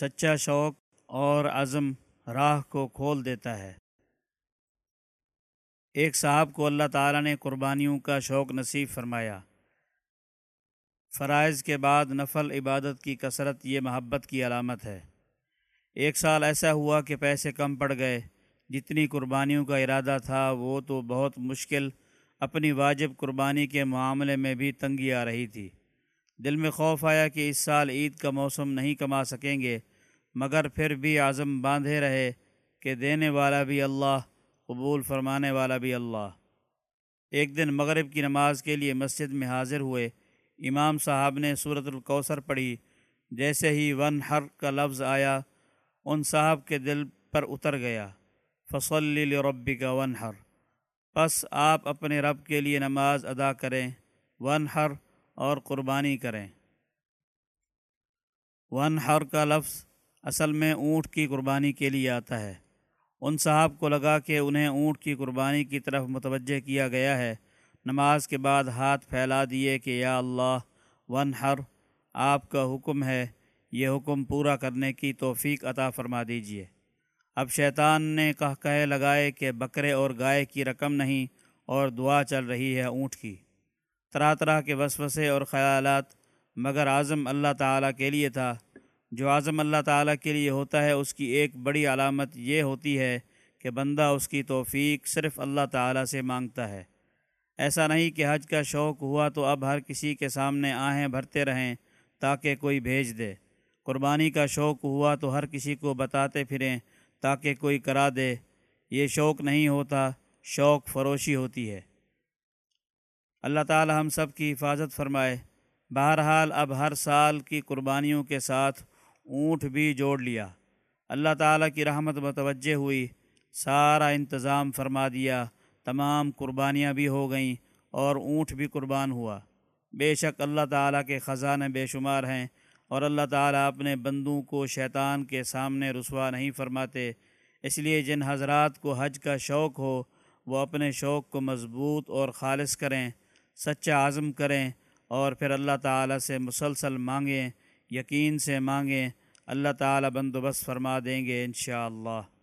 سچا شوق اور عزم راہ کو کھول دیتا ہے۔ ایک صاحب کو اللہ تعالیٰ نے قربانیوں کا شوق نصیب فرمایا۔ فرائض کے بعد نفل عبادت کی کثرت یہ محبت کی علامت ہے۔ ایک سال ایسا ہوا کہ پیسے کم پڑ گئے۔ جتنی قربانیوں کا ارادہ تھا وہ تو بہت مشکل اپنی واجب قربانی کے معاملے میں بھی تنگی آ رہی تھی۔ دل میں خوف آیا کہ اس سال عید کا موسم نہیں کما سکیں گے، مگر پھر بھی عزم باندھے رہے کہ دینے والا بھی اللہ، قبول فرمانے والا بھی اللہ۔ ایک دن مغرب کی نماز کے لیے مسجد میں حاضر ہوئے، امام صاحب نے صورت القوثر پڑھی۔ جیسے ہی ون ہر کا لفظ آیا، ان صاحب کے دل پر اتر گیا۔ فصلی لربی کا ون ہر بس آپ اپنے رب کے لیے نماز ادا کریں۔ ون ہر اور قربانی کریں۔ ون ہر کا لفظ اصل میں اونٹ کی قربانی کے لیے آتا ہے۔ ان صاحب کو لگا کہ انہیں اونٹ کی قربانی کی طرف متوجہ کیا گیا ہے۔ نماز کے بعد ہاتھ پھیلا دیے کہ یا اللہ، ون ہر، آپ کا حکم ہے۔ یہ حکم پورا کرنے کی توفیق عطا فرما دیجیے اب شیطان نے کہ کہے لگائے کہ بکرے اور گائے کی رقم نہیں اور دعا چل رہی ہے اونٹ کی۔ طرح طرح کے وسوسے اور خیالات، مگر اعظم اللہ تعالیٰ کے لیے تھا۔ جو اعظم اللہ تعالیٰ کے لیے ہوتا ہے، اس کی ایک بڑی علامت یہ ہوتی ہے کہ بندہ اس کی توفیق صرف اللہ تعالیٰ سے مانگتا ہے۔ ایسا نہیں کہ حج کا شوق ہوا تو اب ہر کسی کے سامنے آہیں بھرتے رہیں تاکہ کوئی بھیج دے۔ قربانی کا شوق ہوا تو ہر کسی کو بتاتے پھریں تاکہ کوئی کرا دے۔ یہ شوق نہیں ہوتا، شوق فروشی ہوتی ہے۔ اللہ تعالی ہم سب کی حفاظت فرمائے۔ بہرحال اب ہر سال کی قربانیوں کے ساتھ اونٹ بھی جوڑ لیا۔ اللہ تعالیٰ کی رحمت متوجہ ہوئی، سارا انتظام فرما دیا۔ تمام قربانیاں بھی ہو گئیں اور اونٹ بھی قربان ہوا۔ بے شک اللہ تعالیٰ کے خزانے بے شمار ہیں اور اللہ تعالیٰ اپنے بندوں کو شیطان کے سامنے رسوا نہیں فرماتے۔ اس لیے جن حضرات کو حج کا شوق ہو، وہ اپنے شوق کو مضبوط اور خالص کریں۔ سچا عزم کریں اور پھر اللہ تعالیٰ سے مسلسل مانگیں، یقین سے مانگیں، اللہ تعالیٰ بندوبست فرما دیں گے انشاءاللہ۔